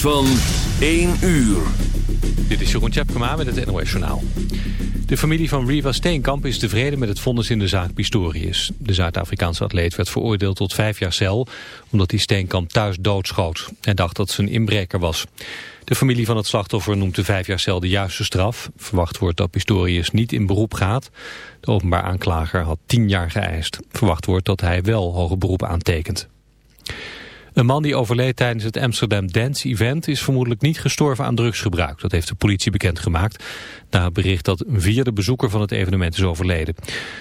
van 1 uur. Dit is Jeroen Tjepkema met het NOS Journaal. De familie van Riva Steenkamp is tevreden met het vonnis in de zaak Pistorius. De Zuid-Afrikaanse atleet werd veroordeeld tot vijf jaar cel... omdat hij Steenkamp thuis doodschoot. Hij dacht dat ze een inbreker was. De familie van het slachtoffer noemt de vijf jaar cel de juiste straf. Verwacht wordt dat Pistorius niet in beroep gaat. De openbaar aanklager had tien jaar geëist. Verwacht wordt dat hij wel hoger beroep aantekent. Een man die overleed tijdens het Amsterdam Dance Event is vermoedelijk niet gestorven aan drugsgebruik. Dat heeft de politie bekendgemaakt na het bericht dat een vierde bezoeker van het evenement is overleden.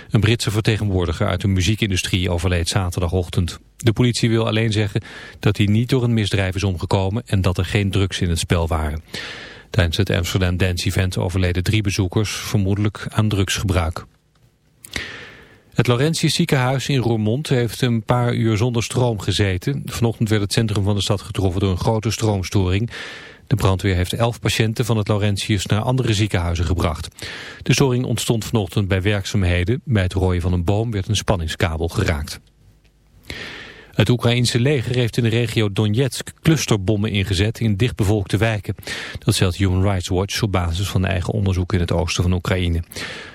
Een Britse vertegenwoordiger uit de muziekindustrie overleed zaterdagochtend. De politie wil alleen zeggen dat hij niet door een misdrijf is omgekomen en dat er geen drugs in het spel waren. Tijdens het Amsterdam Dance Event overleden drie bezoekers, vermoedelijk aan drugsgebruik. Het Laurentius ziekenhuis in Roermond heeft een paar uur zonder stroom gezeten. Vanochtend werd het centrum van de stad getroffen door een grote stroomstoring. De brandweer heeft elf patiënten van het Laurentius naar andere ziekenhuizen gebracht. De storing ontstond vanochtend bij werkzaamheden. Bij het rooien van een boom werd een spanningskabel geraakt. Het Oekraïense leger heeft in de regio Donetsk clusterbommen ingezet in dichtbevolkte wijken. Dat stelt Human Rights Watch op basis van eigen onderzoek in het oosten van Oekraïne.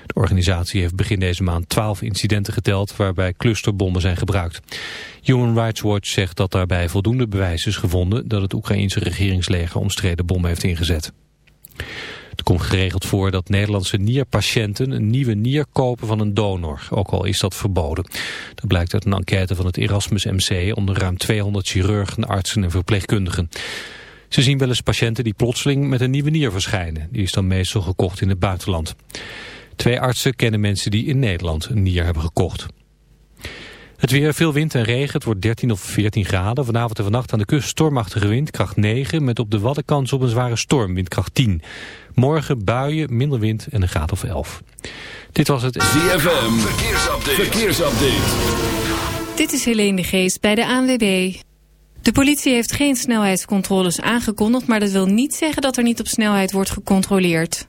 De organisatie heeft begin deze maand 12 incidenten geteld waarbij clusterbommen zijn gebruikt. Human Rights Watch zegt dat daarbij voldoende bewijs is gevonden dat het Oekraïense regeringsleger omstreden bommen heeft ingezet. Het komt geregeld voor dat Nederlandse nierpatiënten een nieuwe nier kopen van een donor, ook al is dat verboden. Dat blijkt uit een enquête van het Erasmus MC onder ruim 200 chirurgen, artsen en verpleegkundigen. Ze zien wel eens patiënten die plotseling met een nieuwe nier verschijnen. Die is dan meestal gekocht in het buitenland. Twee artsen kennen mensen die in Nederland een nier hebben gekocht. Het weer, veel wind en regen. Het wordt 13 of 14 graden. Vanavond en vannacht aan de kust stormachtige wind, kracht 9... met op de Waddenkans op een zware storm, windkracht 10. Morgen buien, minder wind en een graad of 11. Dit was het... ZFM, verkeersupdate. verkeersupdate. Dit is Helene de Geest bij de ANWB. De politie heeft geen snelheidscontroles aangekondigd... maar dat wil niet zeggen dat er niet op snelheid wordt gecontroleerd.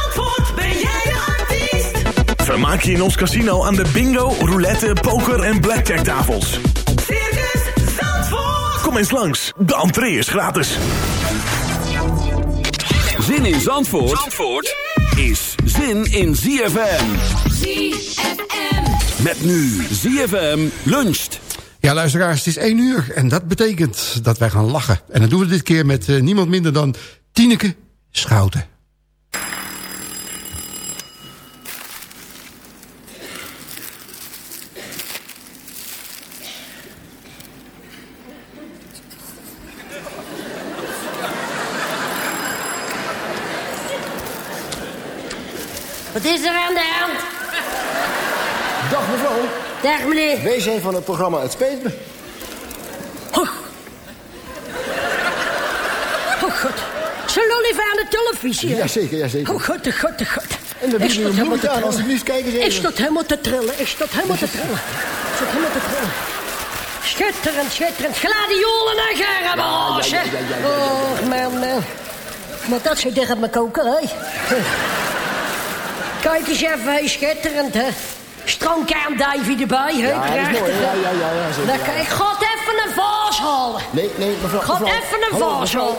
Vermaak je in ons casino aan de bingo, roulette, poker en blackjack tafels. Circus Zandvoort. Kom eens langs, de entree is gratis. Zin in Zandvoort, Zandvoort is zin in ZFM. ZFM. Met nu ZFM luncht. Ja, luisteraars, het is één uur en dat betekent dat wij gaan lachen. En dat doen we dit keer met eh, niemand minder dan Tineke Schouten. Wat is er aan de hand? Dag mevrouw, Dag meneer. WC van het programma Het Speet Me. Oh. Oh god. Ze even aan de televisie. Jazeker, jazeker. Oh god, oh god, oh god. En dan Ik bieden we een te aan, alsjeblieft, kijk eens Ik even. stond helemaal te trillen. Ik stond helemaal te trillen. Ik stond helemaal te trillen. Schitterend, schitterend. Gladiolen en garabels. Ja, ja. Oh, man, man. Maar dat zo dicht op mijn koker, hè. Kijk eens even, schitterend, hè. Stroomkern Davy erbij, hè? Ja, dat is mooi. Ja, ja, ja, ja. zeker, Lekker. ja. Ik ga het even een vaas halen. Nee, nee, mevrouw. Ik het mevrouw. even een Hallo, vaas halen.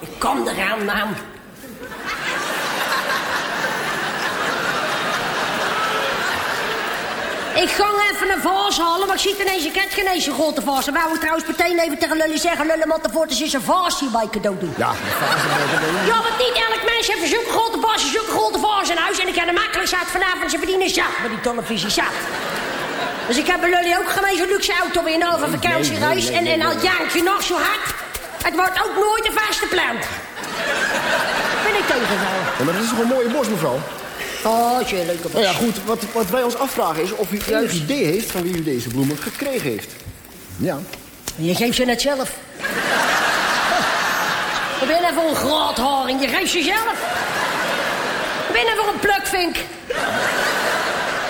Ik kom eraan, man. Ik ga even een vaas halen, maar ik zie ineens, ik heb geen eens een grote vaas. Dan wou ik trouwens meteen even tegen Lully zeggen, Lully, want ervoor is een vaas die bij cadeau doen. Ja, de fase bij Ja, want niet elk mens heeft zulke grote vaas, zulke grote vaas in huis. En ik kan er makkelijk zat vanavond ze verdienen zat met die televisie zat. Dus ik heb bij Lully ook gewoon zo'n luxe auto weer een halve vakantiereis. nee, nee, en, en al jank je nog zo hard, het wordt ook nooit een vaste plant. Ben ik tegengevallen. Ja, maar dat is toch een mooie bos, mevrouw? Oh, je een leuke Nou ja, goed. Wat, wat wij ons afvragen is of u enig idee heeft van wie u deze bloemen gekregen heeft. Ja. Je geeft ze net zelf. Ik ben even een grootharing, je geeft ze zelf. Ik ben even een plukvink.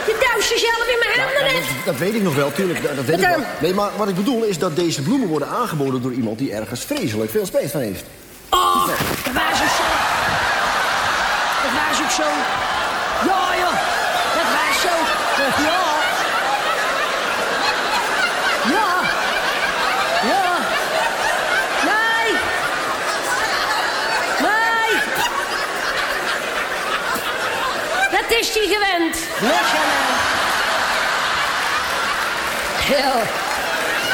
Je duwt ze zelf in mijn handen Ja, net. dat, dat weet ik nog wel, tuurlijk. Dat, dat weet ik wel. Nee, maar wat ik bedoel is dat deze bloemen worden aangeboden door iemand die ergens vreselijk veel spijt van heeft. Oh, dat was ook zo. Dat was ook zo. Ja, ja, dat was zo. Ja. Ja. Ja. Nee. Nee. Die gewend. Mij. Ja.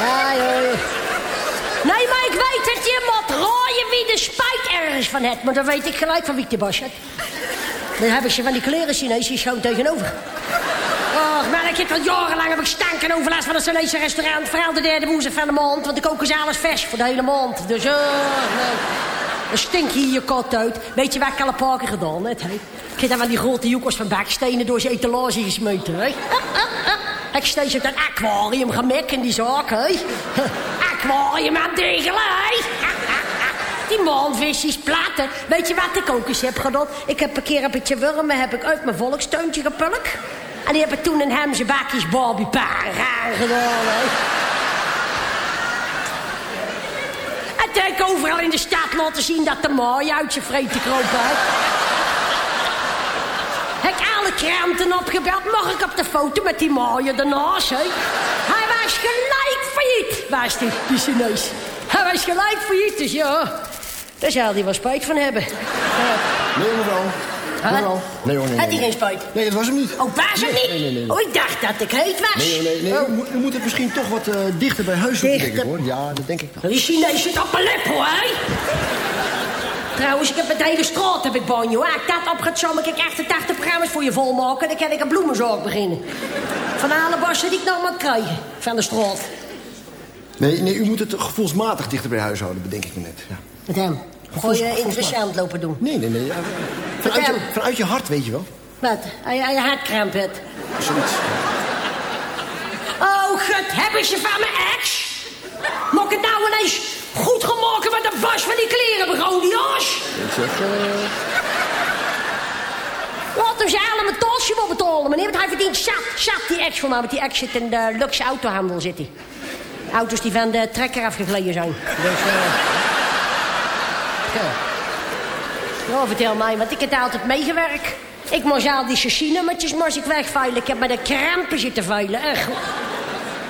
Ja, joh. Nee, maar ik weet dat je moet raaien wie de spijt ergens van hebt. Maar dan weet ik gelijk van wie ik de bas heb. Dan heb ik ze van die kleren Chinees, gewoon tegenover. Och, maar ik heb al jarenlang heb ik stank en overlast van het Chinese restaurant. Vooral de derde woensdag van de maand, want de koken ze alles vers voor de hele maand. Dus, oh, nee. Dan stink hier je uit. Weet je wat ik al een paar gedaan heb? Ik heb dan van die grote joekers van bakstenen door zijn etalage gesmeten. Hè? Ik steeds uit een aquarium gemek in die zaak. Aquarium aan degelen, hè? Die maanvisjes, platen. Weet je wat ik ook eens heb gedaan? Ik heb een keer een beetje wormen heb ik uit mijn volkstuintje gepulkt. En die hebben toen een hemse bakjes Barbie raar gedaan? Ik overal in de stad laten zien dat de maai uit zijn vreten kroop? Heb ik alle kranten opgebeld. Mag ik op de foto met die maaien ernaast? Hij was gelijk failliet, was die, die Chinees. Hij was gelijk failliet, dus ja... Daar zal hij wel spijt van hebben. Nee, mevrouw. Nee hoor, nee. Had hij geen spijt? Nee, dat was hem niet. Oh, was Nee, niet? nee, nee, nee. Oh, ik dacht dat ik heet was. Nee, nee, nee. Oh. U, moet, u moet het misschien toch wat eh, dichter bij huis Dichter? hoor. Ja, dat denk ik wel. Die Chinees zit op mijn lip, hoor, hè? Trouwens, ik heb het hele straat heb ik banjo. Als ik dat op gaat zomen, ik 88 programma's voor je volmaken. Dan kan ik een bloemenzaak beginnen. Van alle bossen die ik nog moet krijgen. Van de straat. Nee, nee, u moet het gevoelsmatig dichter bij huis houden, bedenk ik me net. Ja. Met hem. Gooi je interessant lopen doen. Nee, nee, nee. vanuit, je, vanuit je hart, weet je wel. Wat? Hij je hartkramp hebt. Zoiets. Oh, gut, hebben ze van mijn ex? Moet ik het nou ineens goed maken met de was van die kleren begon, die as? Ik zeg, eh, Laat hem zijn allemaal tolsje wel betalen, meneer. Want hij verdient zat, zat die ex voor mij. Want die ex zit in de luxe autohandel, zit hij. Auto's die van de trekker afgegleden zijn. Dus, eh... ja. Nou, vertel mij, want ik heb daar altijd meegewerkt. Ik moest al die chassisnummertjes moest ik wegveilen. Ik heb met de krampen zitten veilen. Echt.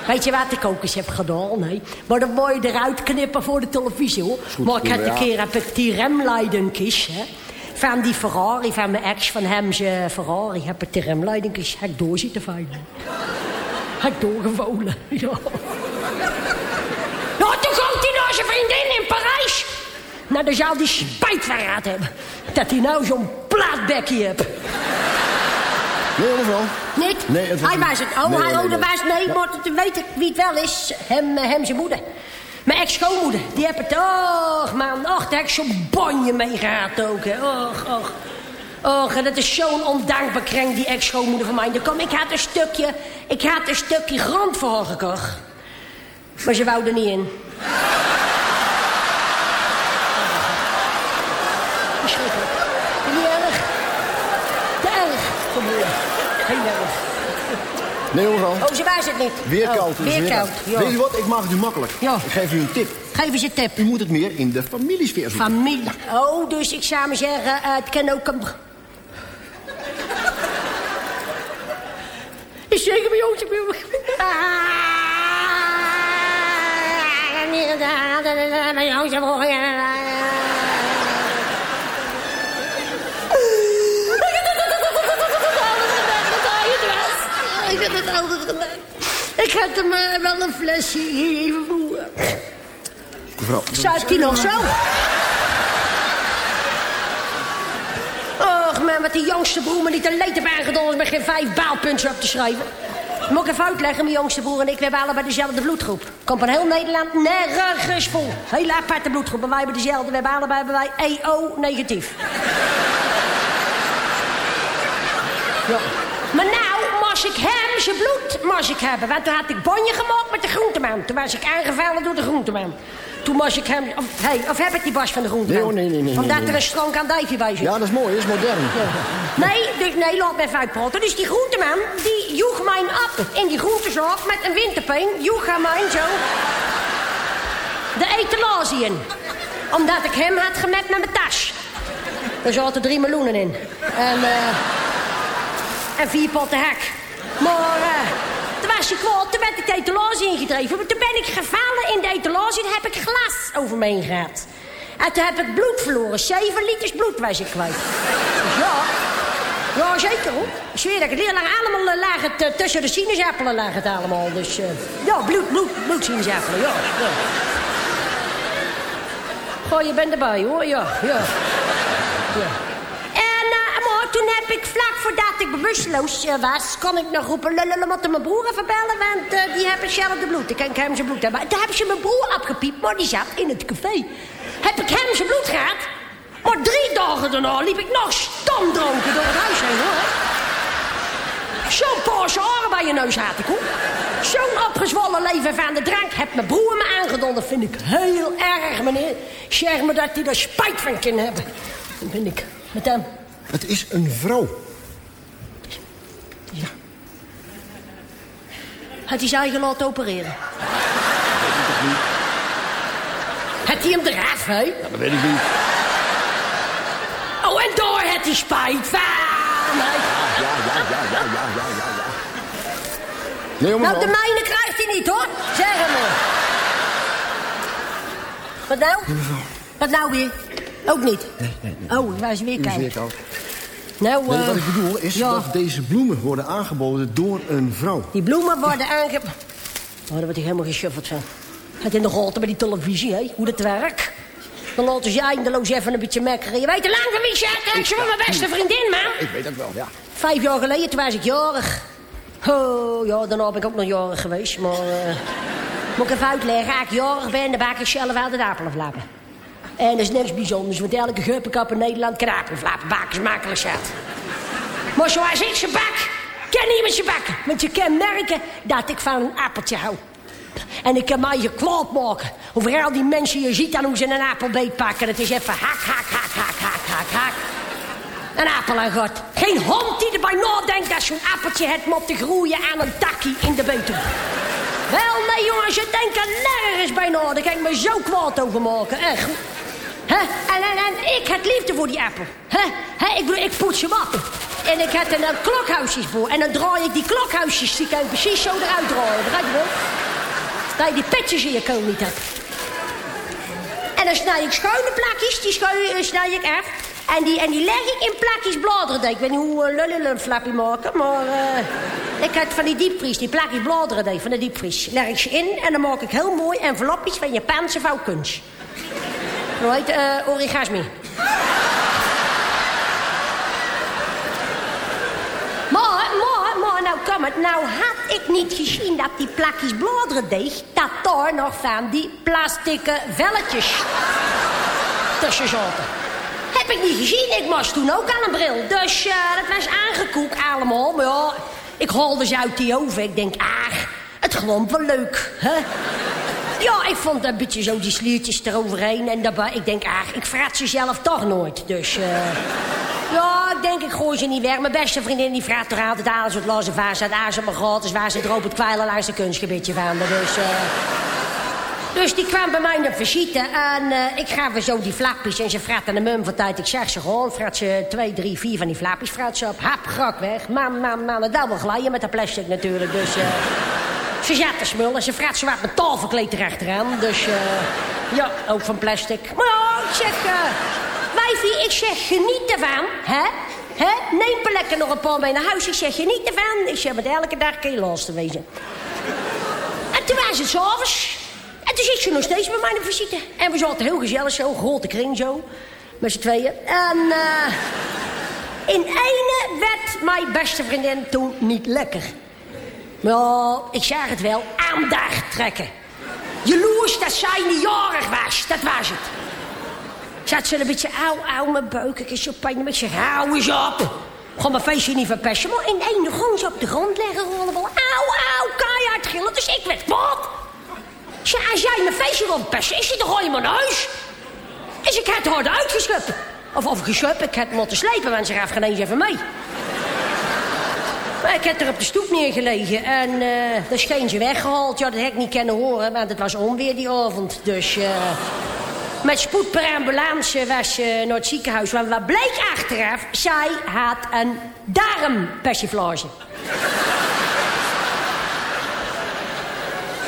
Weet je wat ik ook eens heb gedaan? Nee. Maar dan moet je eruit knippen voor de televisie, hoor. goed, maar ik heb ja. een keer heb ik die remleidingjes, hè. Van die Ferrari, van mijn ex, van hem zijn Ferrari... heb ik de remleidingjes heb ik door zitten veilen. Heb ik doorgevolen, ja. Ja, toen komt hij naar zijn vriendin in Parijs. Nou, dan zou die spijt van gehad hebben. Dat hij nou zo'n plaatbekje hebt. nee, mevrouw. Niet? Nee, het was hij was het. Oh, Nee, hij nee, oh, nee. was... Nee, Ja. maar weet ik wie het wel is. Hem, eh, hem zijn moeder. Mijn ex-schoonmoeder. Die heb het... Och, man. Och, daar heb ik zo'n bonje mee gehad ook. Hè. Och, och. Och, en dat is zo'n ondankbaar krenk, die ex-schoonmoeder van mij. Dan kom, ik had een stukje... Ik had een stukje grond voor haar gekocht. Maar ze wou er niet in. Verschrikkelijk. Niet erg. Te erg. Kom hier. Heel erg. Nee, mevrouw. Oh, ze was het niet. Weer Oh, koud. weer koud, ja. Weet je wat? Ik maak het u makkelijk. Ja. Ik geef u een tip. Geef eens een tip. U moet het meer in de familiesfeer zoeken. Familie. Oh, dus ik zou maar zeggen, eh, het kan ook een... Is zeker bij ons. Ik had hem eh, wel een flesje even voeren. Mevrouw. Hij nog zo? Och man, wat die jongste broer me niet een leed heeft aangedaan... met geen vijf baalpunten op te schrijven. Moet ik even uitleggen, mijn jongste broer en ik... we hebben allebei dezelfde bloedgroep. Komt van heel Nederland nergens vol. Hele aparte bloedgroep, maar wij hebben dezelfde. We hebben allebei hebben wij EO-negatief. Ja. Maar nou moest ik hem zijn bloed moest ik hebben. Want toen had ik bonje gemaakt met de groenteman. Toen was ik aangevallen door de groenteman. Toen moest ik hem... Of, hey, of heb ik die bas van de groenteman? Nee, hoor, nee, nee, nee, Omdat nee, er een stronk aan dijfje bij zit. Ja, dat is mooi. Dat is modern. Nee, dus, nee, laat me even uitpraten. Dus die groenteman, die joeg mijn op in die groentezak met een winterpeen. Joeg hij mij zo de etalage in. Omdat ik hem had gemet met mijn tas. Er zaten drie meloenen in. En, eh en vier potten hek. Maar eh toen werd ik de etalage ingedreven. Maar toen ben ik gevallen in de etalage en heb ik glas over me heen gehad. En toen heb ik bloed verloren. Zeven liters bloed was ik kwijt. Ja, ja zeker hoor. Ik zweer dat ik het heel lang allemaal eh, lag het, eh, tussen de sinaasappelen lag het allemaal. Dus eh, ja, bloed, bloed, bloed sinaasappelen, ja. ja. Goh, je bent erbij hoor, ja. ja. Toen heb ik vlak voordat ik bewusteloos eh, was... kon ik nog roepen, lullen, mijn broer even bellen... want eh, die hebben hetzelfde bloed. Ik kan hem zijn bloed hebben. En toen hebben ze mijn broer opgepiept, maar die zat in het café. Heb ik hem zijn bloed gehad? Maar drie dagen daarna liep ik nog stamdronken door het huis heen, hoor. Zo'n Porsche oren bij je neus had ik, hoor. Zo'n opgezwollen leven van de drank heeft mijn broer me aangedaan. Dat vind ik heel erg, meneer. Zeg me dat hij er spijt van kan hebben. Dat vind ik. Met hem. Het is een vrouw. Had hij zijn eigen laten opereren? Had hij hem eraf, hè? Ja, dat weet ik niet. Oh, en daar had hij spijt van. Ja, ja, ja, ja, ja, ja, ja, ja. Nee, Nou, de mijne krijgt hij niet, hoor. Zeg hem maar. Wat nou? Wat nou weer? Ook niet? Nee, nee, nee. Oh, waar is weer U is weer koud. koud. Nou, Nee, eh, wat ik bedoel is ja. dat deze bloemen worden aangeboden door een vrouw. Die bloemen worden aange... Oh, daar word ik helemaal geschuffeld van. Het in de gaten bij die televisie, hè? Hoe dat werkt. Dan laten ze je eindeloos even een beetje mekkeren. Je weet te lang van wie is. van mijn beste vriendin, man. Ik weet dat wel, ja. Vijf jaar geleden, toen was ik jarig. Oh, ja, daarna ben ik ook nog jarig geweest. Maar, eh, moet ik even uitleggen. Als ik jarig ben, dan bak ik zelf altijd apelenflappen. En dat is niks bijzonders, want elke guppenkap in Nederland kan apelenflappen bakken. is makkelijk zat. Maar zoals ik ze bak, kan niemand ze bakken. Want je kan merken dat ik van een appeltje hou. En ik kan mij je kwaad maken. Over al die mensen, je ziet dan hoe ze een appelbeet pakken. Het is even hak, hak, hak, hak, hak, hak, hak. Een appel aan God. Geen hond die erbij nadenkt dat zo'n appeltje het moet te groeien aan een takkie in de beton. Wel, nee jongens, je denkt er nergens bij na. Kan ik me zo kwaad over maken, echt. En, en, en ik had liefde voor die appel. Hè? Ik, ik poets hem op. En ik had er dan klokhuisjes voor. En dan draai ik die klokhuisjes, die kan ik precies zo eruit draaien. Begrijp je wel? Dat je die petjes in je kool niet hebt. En dan snij ik schuine plakjes, die schu- eh, snij ik af. En die, en die leg ik in plakjes bladeren. Ik weet niet hoe uh, lullen een flapje maken, maar... eh, ik had van die diepvries, die plakjes bladeren van de diepvries. Leg ik ze in en dan maak ik heel mooi envelopjes van Japanse vouwkunst. Hoe heet eh origami. Maar, maar, maar, nou kom het. Nou had ik niet gezien dat die plakjes bladerendeeg... dat daar nog van die plastieke velletjes tussen zaten. Heb ik niet gezien. Ik was toen ook aan een bril. Dus eh, dat was aangekoekt allemaal. Maar ja, ik haalde ze uit die oven. Ik denk, ah, het glomp wel leuk. Hè? Ja, ik vond een beetje zo die sliertjes eroverheen. En daarbij, ik denk, ah, ik vraat ze zelf toch nooit. Dus, eh Ja, ik denk ik gooi ze niet weg. Mijn beste vriendin die vraagt toch altijd alles wat los en vaas staat. Aas maar gratis, waar ze droop het kwijlen langs de kunstgebiedje van. Dus, eh, dus die kwam bij mij op visite en eh, ik gaf zo die flapjes. En ze vraagt aan de mum van tijd. Ik zeg ze gewoon, vraagt ze twee, drie, vier van die flapjes. Vraagt ze op, hap, grak weg. Man, man, man, dat wel glijden met dat plastic natuurlijk. Dus ze zat te smullen. Ze vraagt ze wat met tafelkleed erachteraan. Dus eh, ja, ook van plastic. Maar ja, ik zeg, eh wijfie, ik zeg geniet ervan, hè? Hè? Neem per lekker nog een paar mee naar huis. Ik zeg geniet ervan. Ik zeg met elke dag kun je los te wezen. En toen was het s'avonds. En toen zit ze nog steeds bij mij op visite. En we zaten heel gezellig zo, grote kring zo. Met z'n tweeën. En eh in ene werd mijn beste vriendin toen niet lekker. Nou, ik zag het wel, aandacht trekken. Jaloers dat zij niet jarig was, dat was het. Zat ze een beetje auw, auw, mijn buik, ik is zo pijn. Ik zeg, hou eens op. Gewoon mijn feestje niet verpesten. Maar in één zo op de grond leggen. Rollenbal. Auw, auw, keihard gillen. Dus ik werd wat. Ik zeg, als jij mijn feestje wilt pesten, is hij toch gewoon in mijn huis? Dus ik had haar eruit geschupt. Of, of geschupt, ik had moeten slepen, want ze gaf geen eens even mee. Ik heb er op de stoep neergelegen en eh dan scheen ze weggehaald. Ja, dat heb ik niet kunnen horen, want het was onweer die avond. Dus eh met spoed per ambulance was ze naar het ziekenhuis. Want wat bleek achteraf? Zij had een darmpersiflage.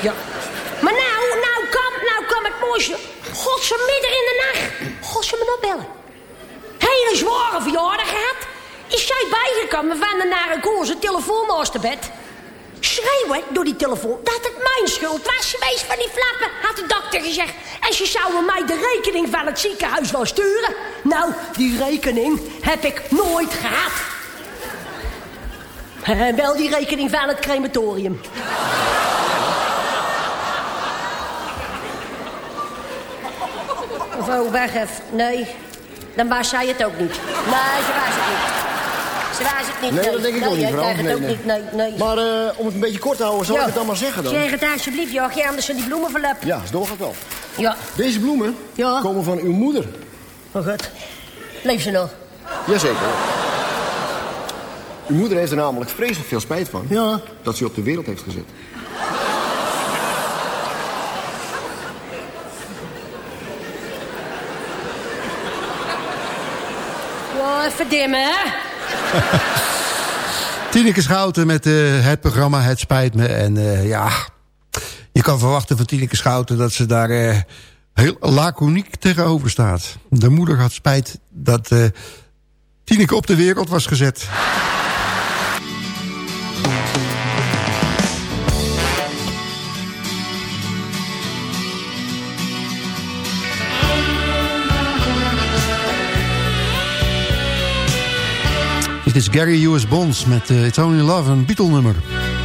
Ja. Maar nou, nou kwam, nou het mooiste. God, ze midden in de nacht. God, ze me nog bellen. Hele zware verjaardag gehad. Is zij bijgekomen van de nare koers, het telefoon naast de bed. Schreeuwen door die telefoon dat het mijn schuld was geweest van die flappen, had de dokter gezegd. En ze zouden mij de rekening van het ziekenhuis wel sturen. Nou, die rekening heb ik nooit gehad. En wel die rekening van het crematorium. Weg even. Nee, dan was zij het ook niet. Nee, ze was het niet. Ze was het niet. Nee, dat denk ik ook niet, Nee, nee. niet. Nee, nee. Maar eh, om het een beetje kort te houden, zal ik het dan maar zeggen dan? Zeg het alsjeblieft, Jochie, anders zijn die bloemen verlept. Ja, is doorgaat wel. Ja. Deze bloemen Ja. komen van uw moeder. Oh god. Leef ze nog? Jazeker. Uw moeder heeft er namelijk vreselijk veel spijt van. Ja. Dat ze op de wereld heeft gezet. Ja, even dimmen, hè? Tineke Schouten met eh, het programma Het Spijt Me. En eh, ja, je kan verwachten van Tineke Schouten... dat ze daar eh, heel laconiek tegenover staat. De moeder had spijt dat Tineke op de wereld was gezet. Dit is Gary U.S. Bonds met eh, It's Only Love, een Beatle-nummer. I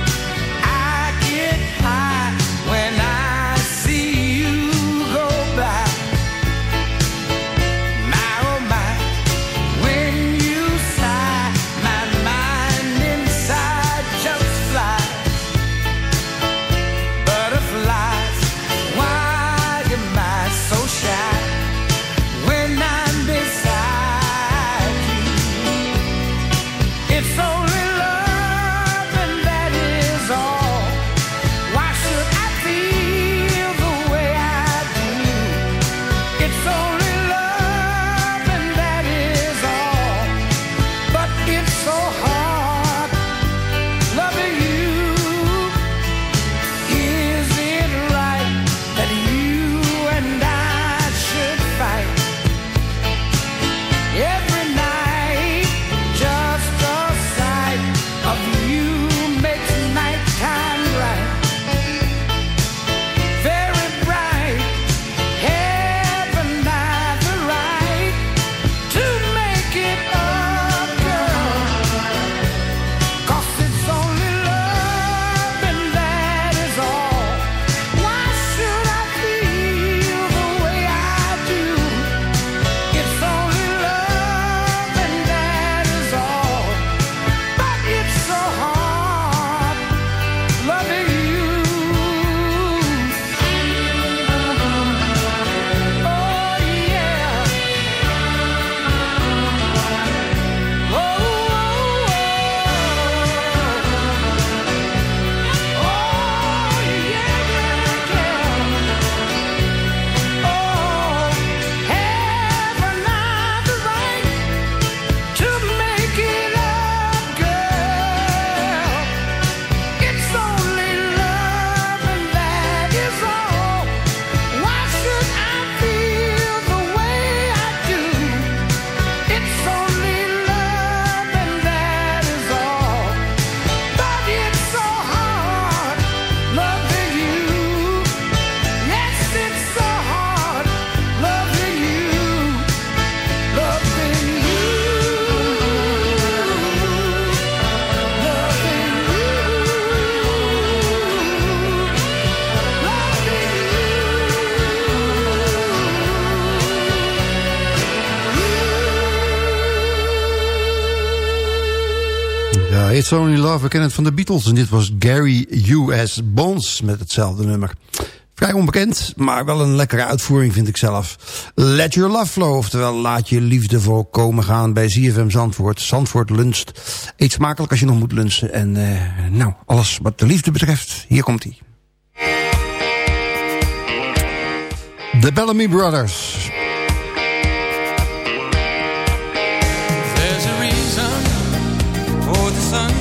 It's Only Love, we kennen het van de Beatles. En dit was Gary U.S. Bonds met hetzelfde nummer. Vrij onbekend, maar wel een lekkere uitvoering vind ik zelf. Let Your Love Flow, oftewel laat je liefde voorkomen gaan bij ZFM Zandvoort. Zandvoort luncht. Eet smakelijk als je nog moet lunchen. En uh, nou, alles wat de liefde betreft, hier komt hij. The Bellamy Brothers.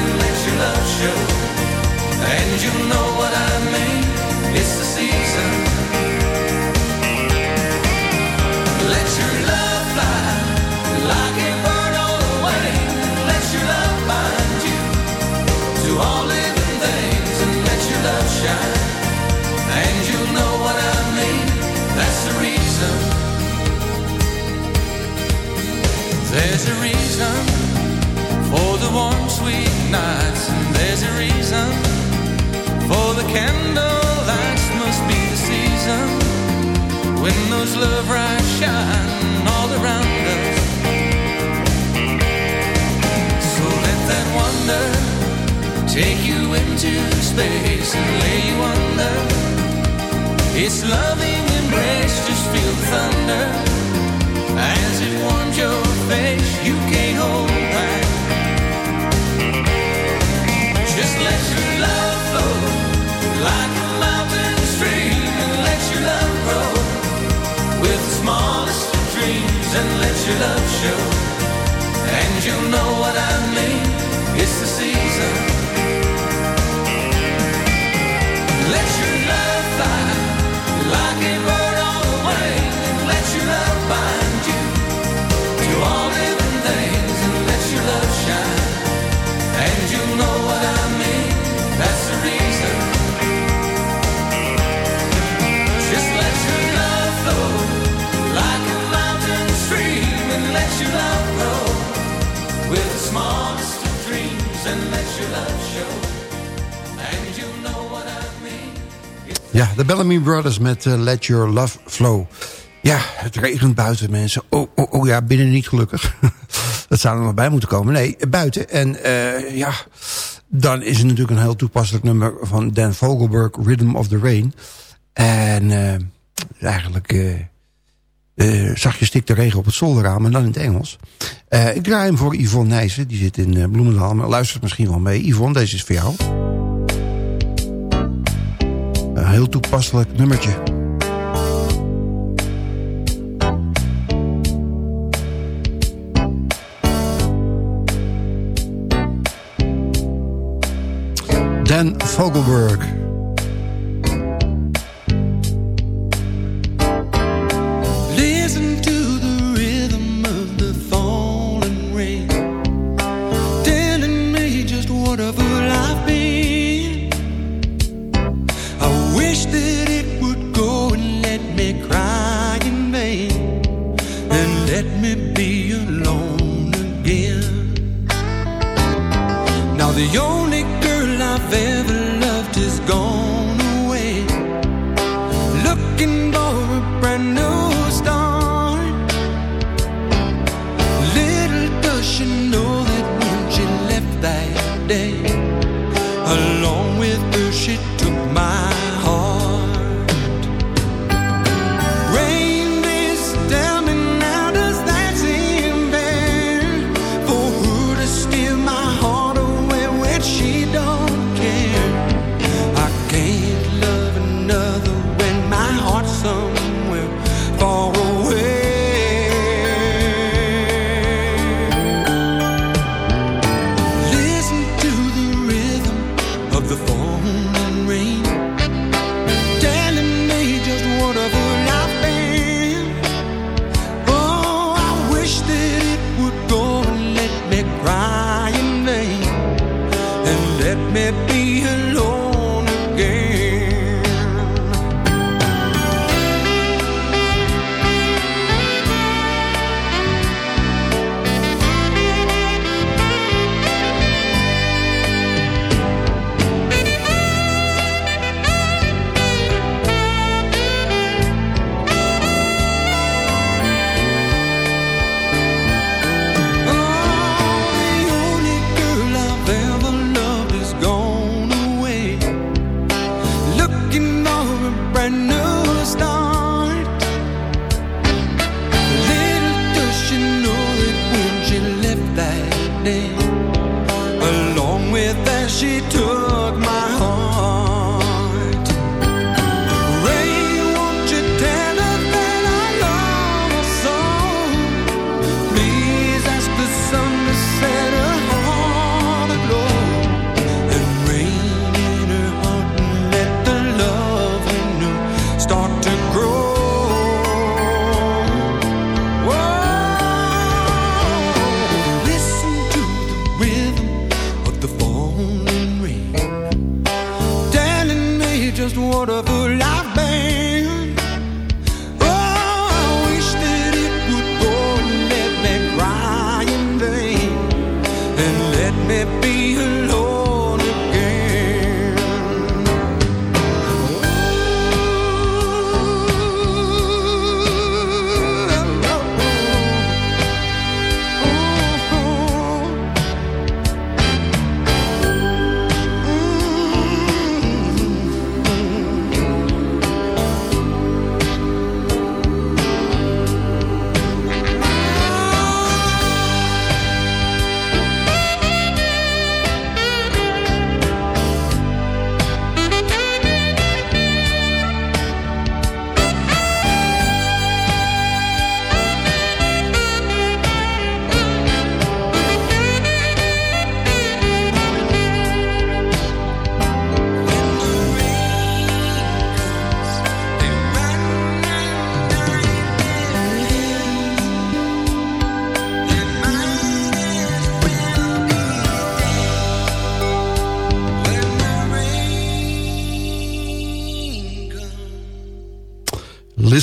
And let love show. And you know what I mean. It's the season. For the candle lights. Must be the season when those love lights shine all around us. So let that wonder take you into space and lay you under. Its loving embrace, just feel the thunder as it warms your love show. And you know what I mean. Love with dreams, let love show. You know what I mean. Ja, de Bellamy Brothers met uh, Let Your Love Flow. Ja, het regent buiten, mensen. Oh, oh, oh ja, binnen niet gelukkig. dat zou er nog bij moeten komen. Nee, buiten. En uh, ja, dan is het natuurlijk een heel toepasselijk nummer van Dan Vogelberg, Rhythm of the Rain. En uh, eigenlijk uh, zachtjes stikt de regen op het zolderraam en dan in het Engels. ik draai hem voor Yvonne Nijssen, die zit in Bloemendaal. Maar luistert misschien wel mee. Yvonne, deze is voor jou. Een heel toepasselijk nummertje. Dan Vogelberg.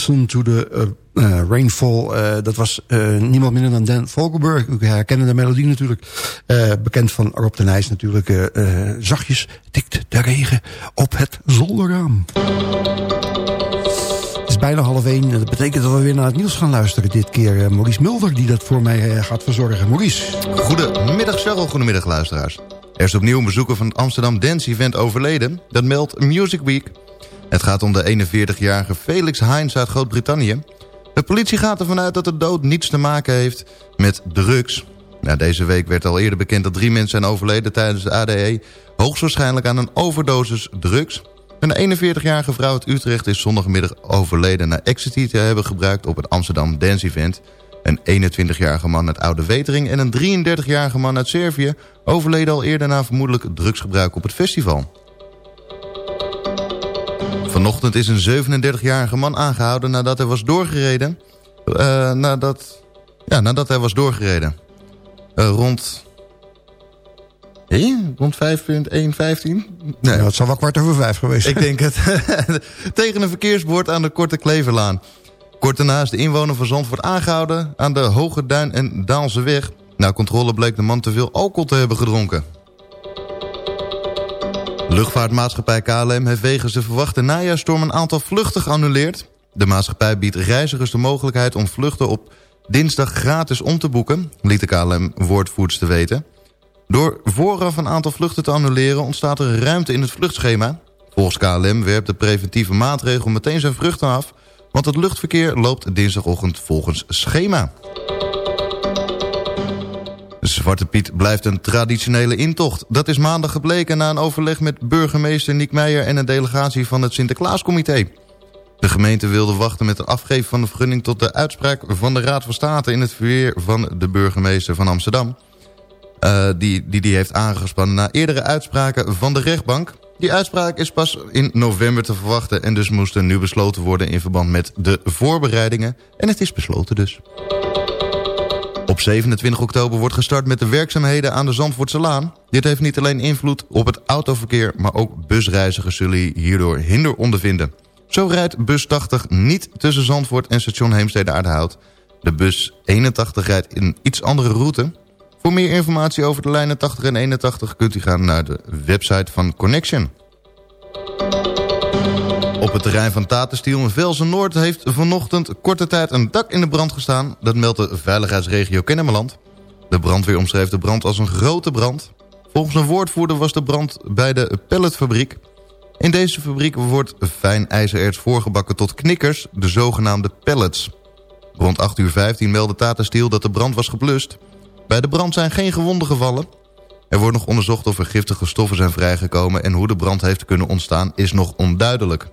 To the uh, uh, Rainfall. Uh, dat was niemand minder dan Dan Volkenburg. U herkende de melodie natuurlijk. bekend van Rob de Nijs natuurlijk. zachtjes tikt de regen op het zolderraam. Het is bijna half één. Dat betekent dat we weer naar het nieuws gaan luisteren. Dit keer Maurice Mulder die dat voor mij gaat verzorgen. Maurice. Goedemiddag Cheryl, goedemiddag luisteraars. Er is opnieuw een bezoeker van het Amsterdam Dance Event overleden. Dat meldt Music Week. Het gaat om de 41-jarige Felix Heinz uit Groot-Brittannië. De politie gaat ervan uit dat de dood niets te maken heeft met drugs. Nou, deze week werd al eerder bekend dat drie mensen zijn overleden tijdens de ADE... hoogstwaarschijnlijk aan een overdosis drugs. Een 41-jarige vrouw uit Utrecht is zondagmiddag overleden... na ecstasy te hebben gebruikt op het Amsterdam Dance Event. Een 21-jarige man uit Oude Wetering en een 33-jarige man uit Servië... overleden al eerder na vermoedelijk drugsgebruik op het festival. Vanochtend is een 37-jarige man aangehouden nadat hij was doorgereden. Uh, nadat, ja, nadat hij was doorgereden. Uh, rond... Hé? Rond 5.115? Nee. Het zal wel kwart over vijf geweest Ik denk het. Tegen een verkeersbord aan de Korte Kleverlaan. Kort daarna is de inwoner van Zandvoort aangehouden... aan de Hoge Duin en Daalse weg. Na controle bleek de man te veel alcohol te hebben gedronken. Luchtvaartmaatschappij KLM heeft wegens de verwachte najaarstorm een aantal vluchten geannuleerd. De maatschappij biedt reizigers de mogelijkheid om vluchten op dinsdag gratis om te boeken, liet de KLM-woordvoerster weten. Door vooraf een aantal vluchten te annuleren ontstaat er ruimte in het vluchtschema. Volgens KLM werpt de preventieve maatregel meteen zijn vruchten af... want het luchtverkeer loopt dinsdagochtend volgens schema. Zwarte Piet blijft een traditionele intocht. Dat is maandag gebleken na een overleg met burgemeester Niek Meijer... en een delegatie van het Sinterklaascomité. De gemeente wilde wachten met het afgeven van de vergunning... tot de uitspraak van de Raad van State in het verweer van de burgemeester van Amsterdam. Uh, die, die die heeft aangespannen na eerdere uitspraken van de rechtbank. Die uitspraak is pas in november te verwachten... en dus moest er nu besloten worden in verband met de voorbereidingen. En het is besloten dus. Op 27 oktober wordt gestart met de werkzaamheden aan de Zandvoortse Laan. Dit heeft niet alleen invloed op het autoverkeer... maar ook busreizigers zullen hierdoor hinder ondervinden. Zo rijdt bus 80 niet tussen Zandvoort en station Heemstede-Aardehout. De bus 81 rijdt in een iets andere route. Voor meer informatie over de lijnen 80 en 81 kunt u gaan naar de website van Connection. Op het terrein van Tatenstiel in Velsen Noord heeft vanochtend korte tijd een dak in de brand gestaan. Dat meldt de veiligheidsregio Kennemerland. De brandweer omschreef de brand als een grote brand. Volgens een woordvoerder was de brand bij de pelletfabriek. In deze fabriek wordt fijn ijzererts voorgebakken tot knikkers, de zogenaamde pellets. Rond 8 uur 15 meldde Tata Steel dat de brand was geblust. Bij de brand zijn geen gewonden gevallen. Er wordt nog onderzocht of er giftige stoffen zijn vrijgekomen... en hoe de brand heeft kunnen ontstaan is nog onduidelijk.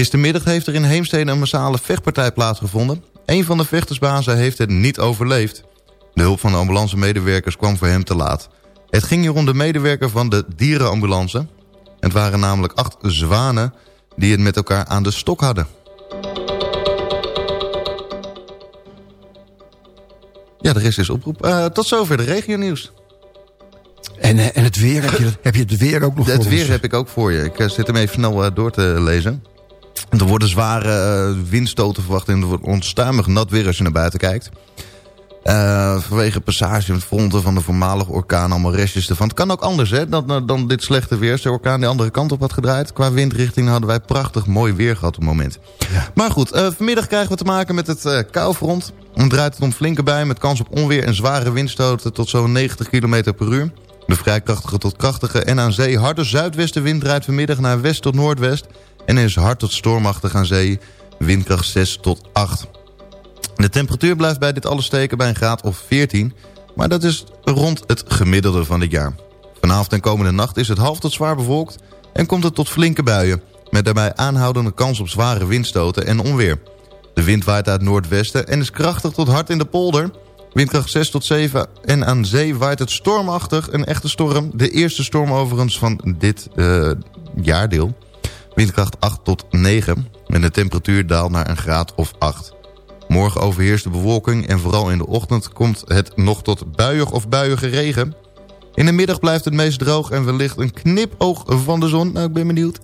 Gistermiddag heeft er in Heemstede een massale vechtpartij plaatsgevonden. Een van de vechtersbazen heeft het niet overleefd. De hulp van de ambulancemedewerkers kwam voor hem te laat. Het ging hier om de medewerker van de dierenambulance. Het waren namelijk acht zwanen die het met elkaar aan de stok hadden. Ja, de rest is oproep. Uh, tot zover de regionieuws. En, eh, en het weer, heb je, heb je het weer ook nog Het voor ons? weer heb ik ook voor je. Ik eh, zit hem even snel eh, door te lezen. Er worden zware eh, windstoten verwacht en er wordt onstuimig nat weer als je naar buiten kijkt. Eh, vanwege passage met fronten van de voormalige orkaan, allemaal restjes ervan. Het kan ook anders hè, dan, dan dit slechte weer. Als de orkaan de andere kant op had gedraaid. Qua windrichting hadden wij prachtig mooi weer gehad op het moment. Maar goed, eh, vanmiddag krijgen we te maken met het koufront. Dan draait het om flinke bui met kans op onweer en zware windstoten tot zo'n 90 km per uur. De vrij krachtige tot krachtige en aan zee harde zuidwestenwind draait vanmiddag naar west tot noordwest... en is hard tot stormachtig aan zee, windkracht 6 tot 8. De temperatuur blijft bij dit alles steken bij een graad of 14... maar dat is rond het gemiddelde van dit jaar. Vanavond en komende nacht is het half tot zwaar bewolkt... en komt het tot flinke buien... met daarbij aanhoudende kans op zware windstoten en onweer. De wind waait uit noordwesten en is krachtig tot hard in de polder... Windkracht 6 tot 7 en aan zee waait het stormachtig, een echte storm. De eerste storm overigens van dit eh, jaardeel. Windkracht 8 tot 9 en de temperatuur daalt naar een graad of 8. Morgen overheerst de bewolking en vooral in de ochtend komt het nog tot buiig of buiige regen. In de middag blijft het meest droog en wellicht een knipoog van de zon. Nou, ik ben benieuwd.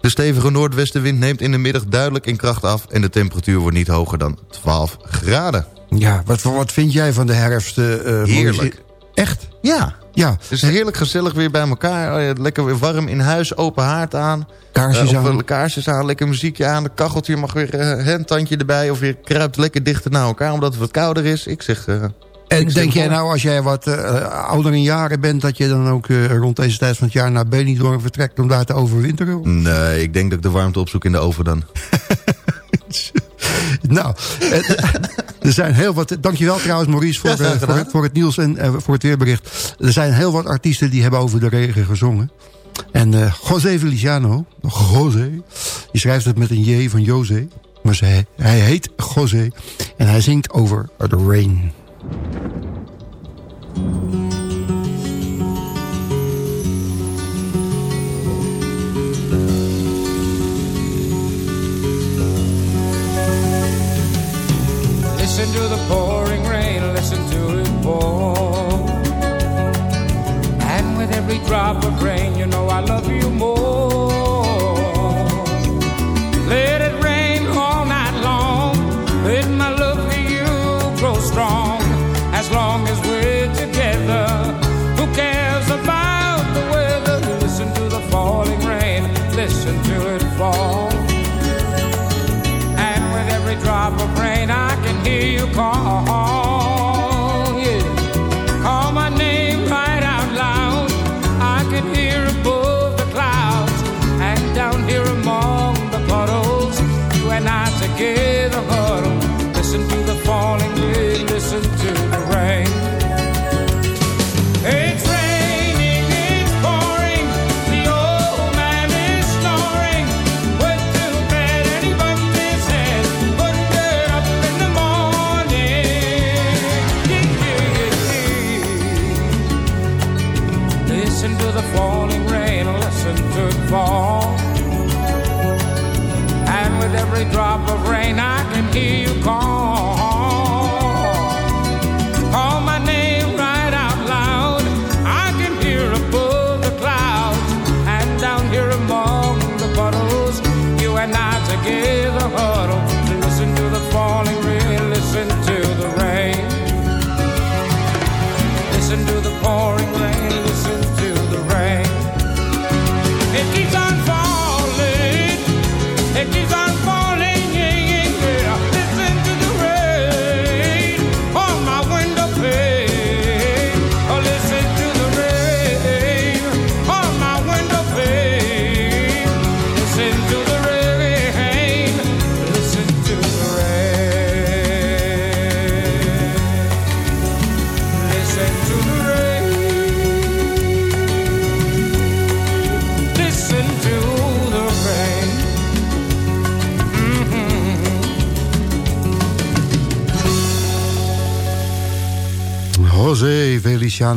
De stevige noordwestenwind neemt in de middag duidelijk in kracht af... en de temperatuur wordt niet hoger dan 12 graden. Ja, wat, wat vind jij van de herfst? eh, Heerlijk. Echt? Ja. Ja. Het is heerlijk gezellig weer bij elkaar. Eh, Lekker weer warm in huis, open haard aan. Kaarsjes Eh, of, aan. kaarsjes aan, lekker muziekje aan. De kacheltje mag weer eh, een tandje erbij. Of je kruipt lekker dichter naar elkaar omdat het wat kouder is. Ik zeg... eh, En ik denk jij nou, als jij wat ouder in jaren bent... dat je dan ook rond deze tijd van het jaar naar Benidorm vertrekt... om daar te overwinteren? Nee, ik denk dat ik de warmte opzoek in de oven dan. Nou, eh, er zijn heel wat... Dankjewel trouwens Maurice voor, Ja, eh, voor, het, voor het nieuws en eh, voor het weerbericht. Er zijn heel wat artiesten die hebben over de regen gezongen. En eh José Feliciano, José, die schrijft het met een J van José. Maar ze, hij heet José en hij zingt over the rain. Listen to the pouring rain, listen to it pour. And with every drop of rain, you know I love you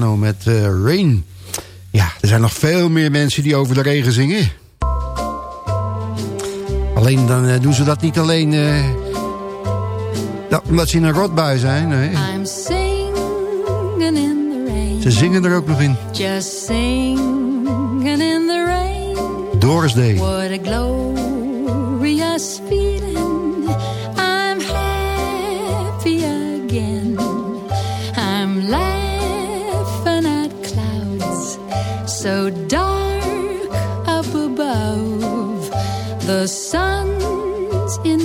Met eh, Rain. Ja, er zijn nog veel meer mensen die over de regen zingen. Alleen dan eh, doen ze dat niet alleen... eh, dat- omdat ze in een rotbui zijn. Nee. I'm singing in the rain. Ze zingen er ook nog in. Just singing in the rain. Doris Day. What a glorious feeling.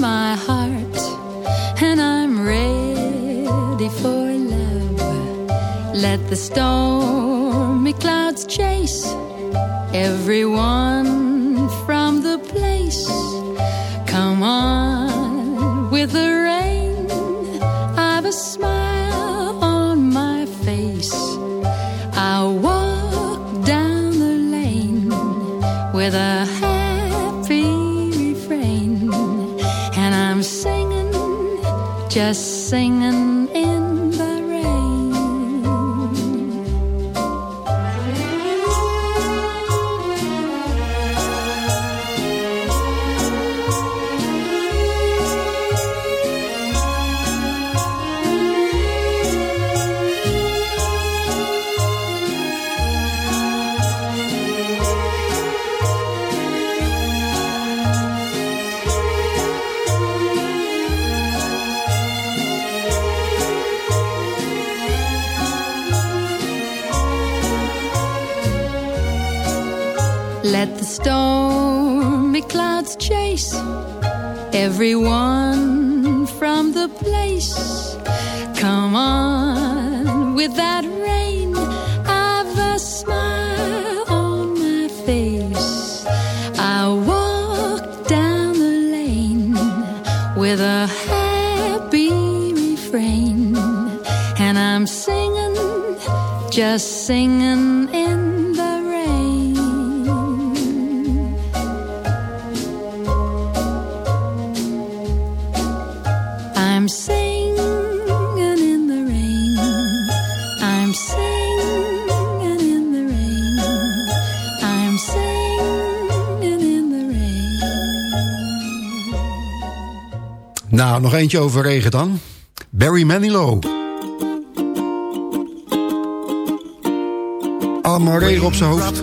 My heart, and I'm ready for love. Let the stormy clouds chase everyone from the place. Come on with the singing everyone from the place. Come on with that rain. I've a smile on my face. I walk down the lane with a happy refrain. And I'm singing, just singing in the I'm singing in the rain. I'm singing in the rain. I'm singing in the rain. Nou, nog eentje over regen dan. Barry Manilow. Allemaal regen op zijn hoofd.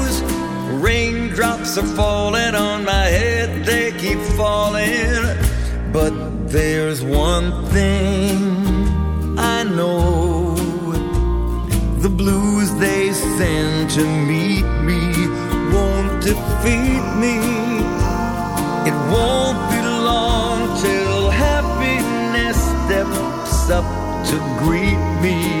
raindrops are falling on my head, they keep falling. But there's one thing I know the blues they send to meet me won't defeat me. It won't be long till happiness steps up to greet me.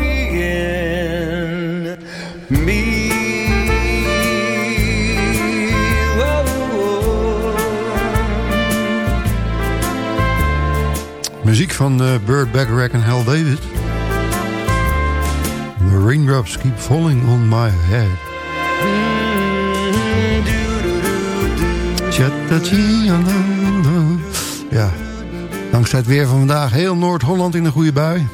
van uh, Burt Bacharach en Hal David. The raindrops keep falling on my head. Ja, dankzij het weer van vandaag heel Noord-Holland in een goede bui.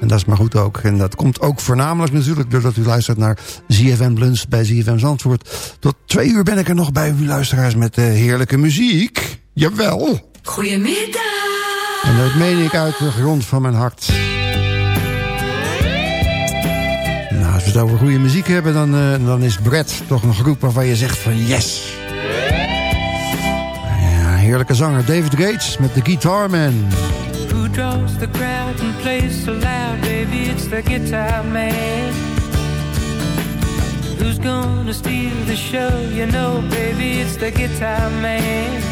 En dat is maar goed ook. En dat komt ook voornamelijk natuurlijk doordat u luistert naar ZFM Lunch bij ZFM Zandvoort. Tot twee uur ben ik er nog bij u luisteraars met uh, heerlijke muziek. Jawel. Goedemiddag. En dat meen ik uit de grond van mijn hart. Nou, als we het over goede muziek hebben, dan, uh, dan is Brett toch een groep waarvan je zegt van yes. Ja, heerlijke zanger David Gates met de Guitar Man. Who draws the crowd and plays so loud, baby? It's the guitar man. Who's gonna steal the show? You know, baby, it's the guitar man.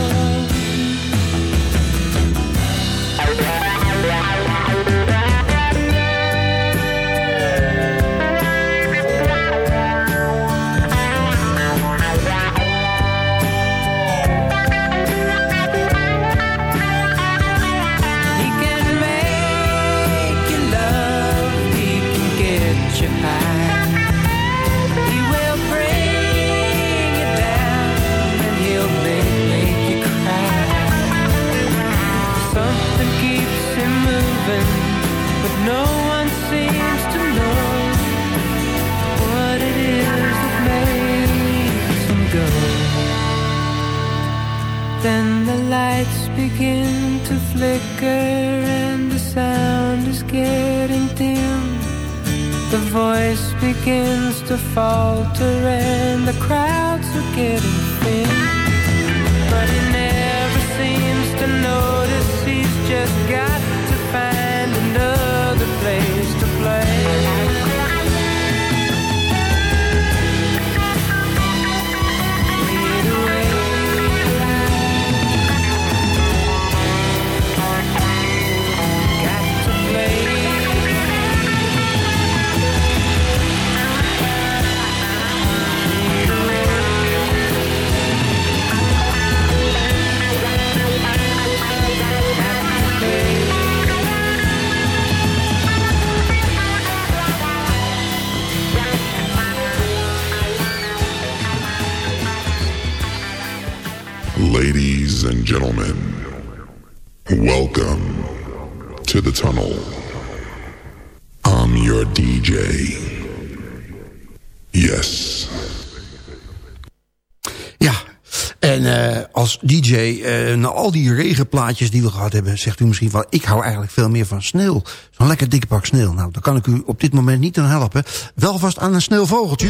Eh, na al die regenplaatjes die we gehad hebben... zegt u misschien van, ik hou eigenlijk veel meer van sneeuw. Zo'n lekker dikke pak sneeuw. Nou, daar kan ik u op dit moment niet aan helpen. Wel vast aan een sneeuwvogeltje.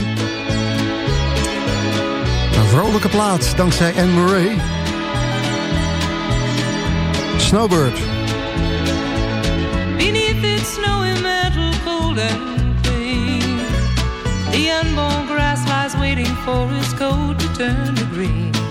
Een vrolijke plaat, dankzij Anne Murray. Snowbird. Beneath snowy mantle, cold and the unborn grass lies waiting for its coat to turn to green.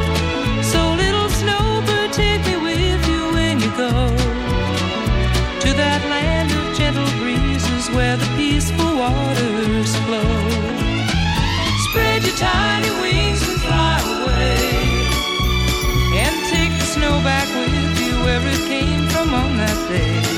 where the peaceful waters flow. Spread your tiny wings and fly away, and take the snow back with you where it came from on that day.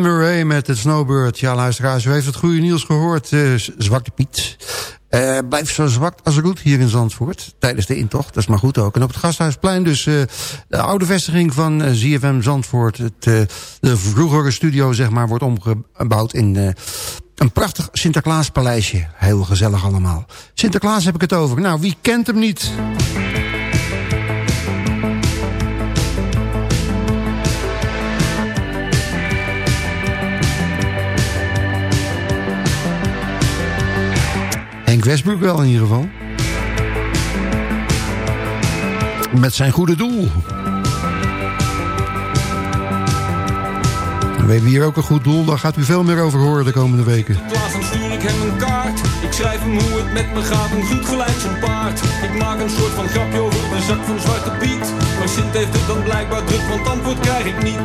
Met het Snowbird. Ja, luisteraars, u heeft het goede nieuws gehoord. eh, Z- Zwarte Piet. Eh blijft zo zwak als roet hier in Zandvoort. Tijdens de intocht, dat is maar goed ook. En op het Gasthuisplein dus eh, de oude vestiging van eh, ZFM Zandvoort. Het, eh, de vroegere studio, zeg maar, wordt omgebouwd in... eh, een prachtig Sinterklaaspaleisje. Heel gezellig allemaal. Sinterklaas heb ik het over. Nou, wie kent hem niet? Henk Westbroek wel in ieder geval. Met zijn goede doel. We hebben hier ook een goed doel. Daar gaat u veel meer over horen de komende weken. Klaas stuur ik hem een kaart. Ik schrijf hem hoe het met me gaat, een goed gelijk zijn paard. Ik maak een soort van grapje over de zak van Zwarte Piet. Maar Sint heeft het dan blijkbaar druk, want antwoord krijg ik niet.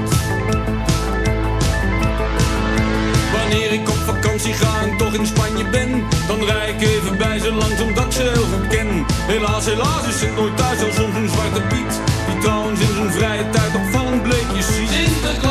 Wanneer ik op vakantie ga en toch in Spanje ben, dan rij ik even bij ze langs omdat ze heel goed ken. Helaas, helaas is Sint nooit thuis, al soms een Zwarte Piet. Die trouwens in zijn vrije tijd opvallend bleekjes ziet.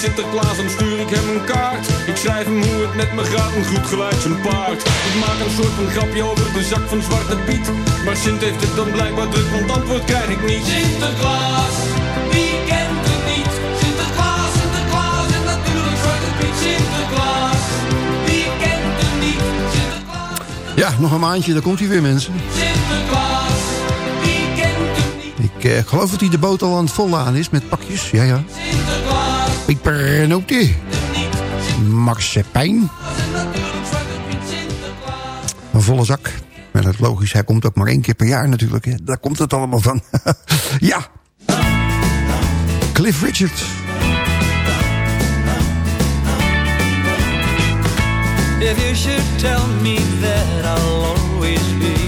Sinterklaas, dan stuur ik hem een kaart. Ik schrijf hem hoe het met me gaat, een goed geluid zijn paard. Ik maak een soort van grapje over de zak van Zwarte Piet. Maar Sint heeft het dan blijkbaar druk, want antwoord krijg ik niet. Sinterklaas, wie kent het niet? Sinterklaas, Sinterklaas en natuurlijk Zwarte Piet. Sinterklaas, wie kent het niet? Sinterklaas. Ja, nog een maandje, daar komt hij weer mensen. Sinterklaas, wie kent het niet? Ik eh, geloof dat hij de boot al aan het vollaan is met pakjes, ja ja. Pepernoten. Marsepein. Een volle zak. Dat is logisch, hij komt ook maar één keer per jaar natuurlijk. Hè. Daar komt het allemaal van. ja. Cliff Richard. If you should tell me that I'll always be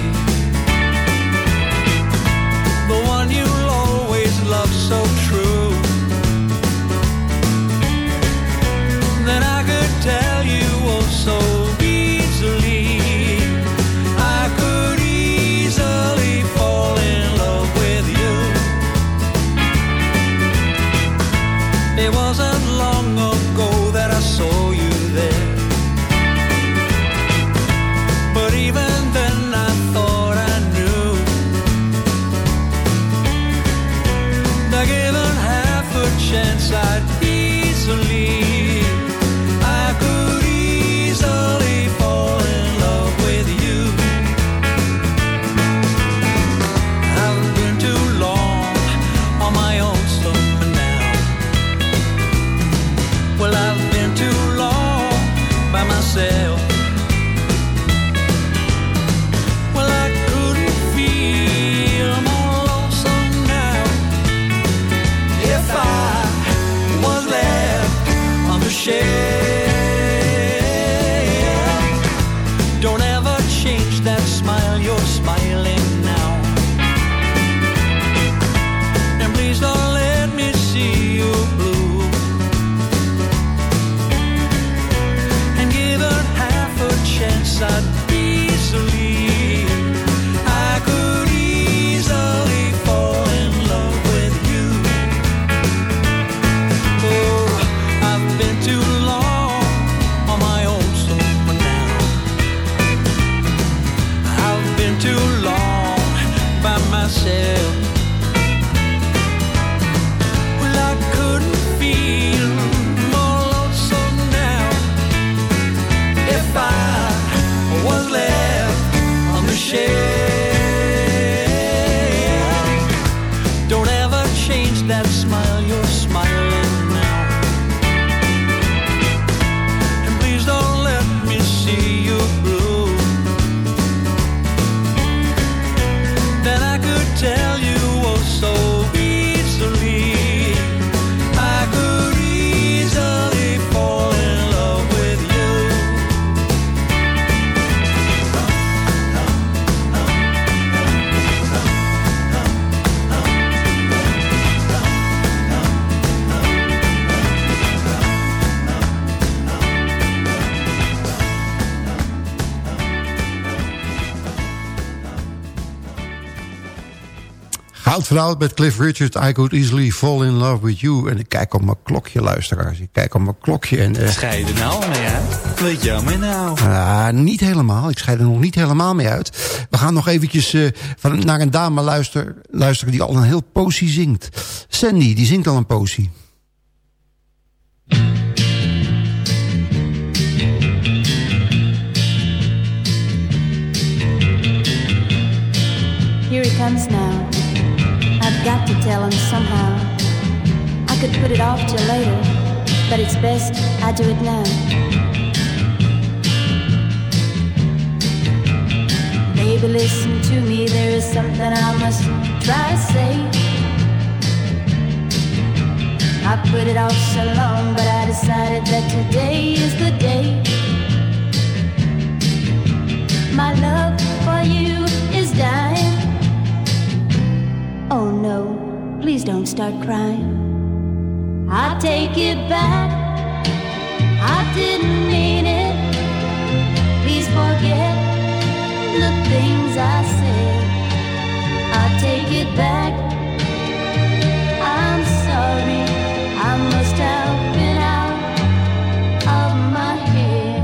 tell you oh so Goud verhaal met Cliff Richard. I could easily fall in love with you. En ik kijk op mijn klokje, luisteraars. Ik kijk op mijn klokje. En, eh, Schij je er nou mee uit? Weet jammer nou. Ah, niet helemaal. Ik scheid er nog niet helemaal mee uit. We gaan nog eventjes eh, van, naar een dame luister, luisteren die al een heel potie zingt. Sandy, die zingt al een potie. Here he comes now. Tell him somehow. I could put it off till later, but it's best I do it now. Baby, listen to me. There is something I must try to say. I put it off so long, but I decided that today is the day. My love for you is dying. Oh no, please don't start crying. I take it back. I didn't mean it. Please forget the things I said. I take it back. I'm sorry. I must have been out of my head.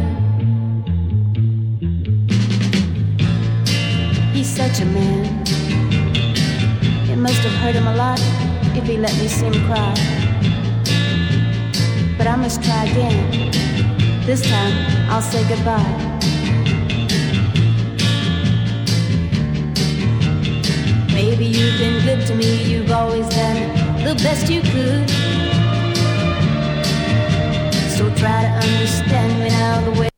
He's such a man have hurt him a lot if he let me see him cry. But I must try again. This time, I'll say goodbye. Maybe you've been good to me, you've always done the best you could. So try to understand me now the way.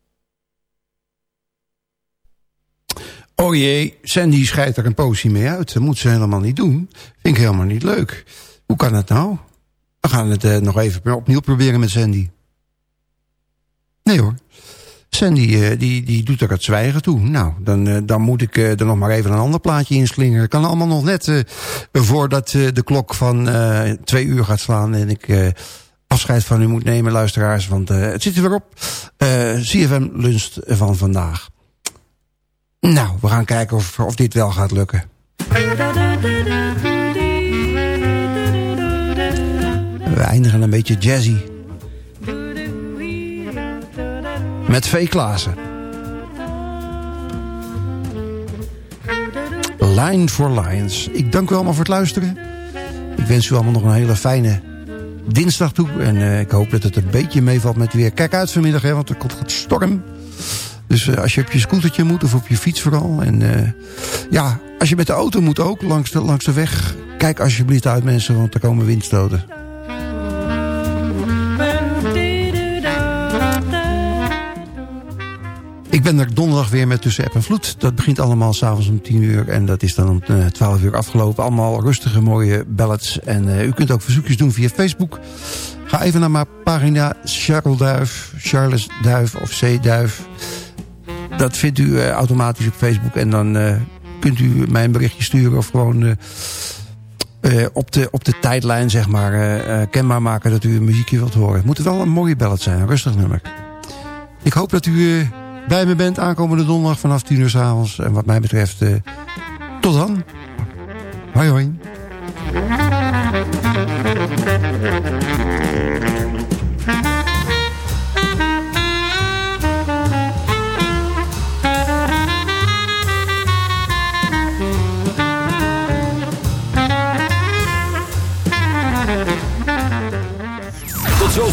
Oh jee, Sandy scheidt er een poosje mee uit. Dat moet ze helemaal niet doen. Vind ik helemaal niet leuk. Hoe kan dat nou? We gaan het eh, nog even opnieuw proberen met Sandy. Nee hoor. Sandy eh, die, die doet er het zwijgen toe. Nou, dan, eh, dan moet ik er nog maar even een ander plaatje inslingeren. Kan allemaal nog net voordat de klok van twee uur gaat slaan... en ik afscheid van u moet nemen, luisteraars. Want het zit er weer op. CFM Lunst van vandaag. Nou, we gaan kijken of, of dit wel gaat lukken. We eindigen een beetje jazzy. Met V. Klaassen. Line for Lions. Ik dank u allemaal voor het luisteren. Ik wens u allemaal nog een hele fijne dinsdag toe. En eh, ik hoop dat het een beetje meevalt met weer. Kijk uit vanmiddag, hè, want er komt storm. Dus eh, als je op je scootertje moet of op je fiets vooral. En eh, ja, als je met de auto moet ook langs de, langs de weg. Kijk alsjeblieft uit mensen, want er komen windstoten. Ik ben er donderdag weer met Tussen App en Vloed. Dat begint allemaal s'avonds om 10 uur. En dat is dan om eh, 12 uur afgelopen. Allemaal rustige, mooie ballads. En eh, u kunt ook verzoekjes doen via Facebook. Ga even naar mijn pagina Charles Duif, Charles Duif of C Duif. Dat vindt u eh, automatisch op Facebook. En dan eh, kunt u mij een berichtje sturen of gewoon... eh, op, de, op de tijdlijn zeg maar kenbaar maken dat u een muziekje wilt horen. Het moet wel een mooie ballad zijn, een rustig nummer. Ik hoop dat u bij me bent aankomende donderdag vanaf 10 uur s avonds. En wat mij betreft, tot dan. Hoi hoi.